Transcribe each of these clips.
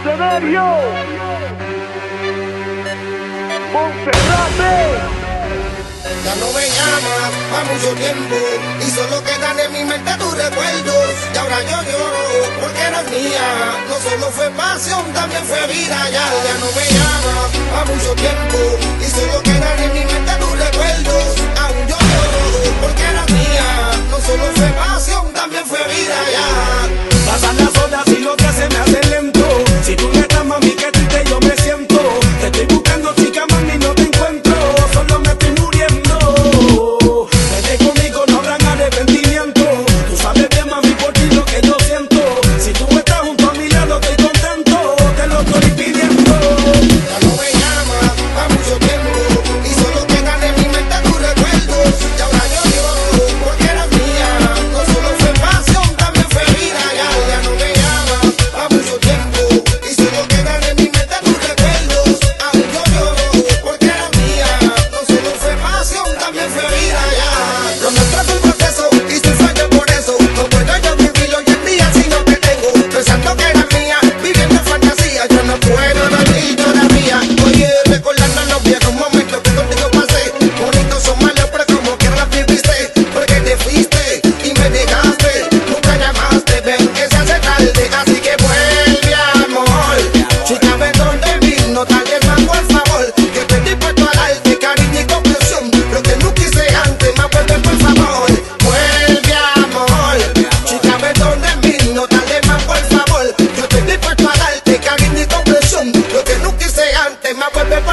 escenario. Monserrate. Ya no me llamas a mucho tiempo y solo quedan en mi mente tus recuerdos. Y ahora yo lloro porque eres mía. No solo fue pasión, también fue vida. Ya, ya no me llamas a mucho tiempo vida ya. Lo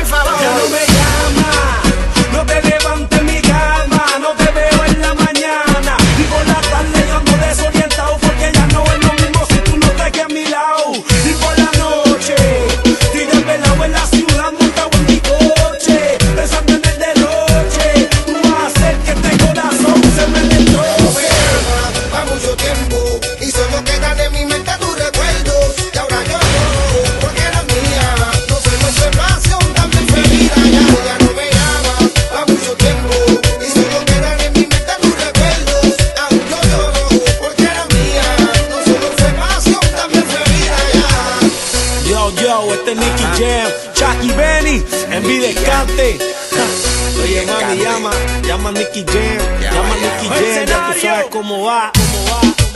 falar hoje. Este es Nicky Jam, Chucky Benny, en Envy Descarte. Oye, mami, llama, llama Nicky Jam, llama Nicky Jam, ya tú sabes cómo va. Cómo va.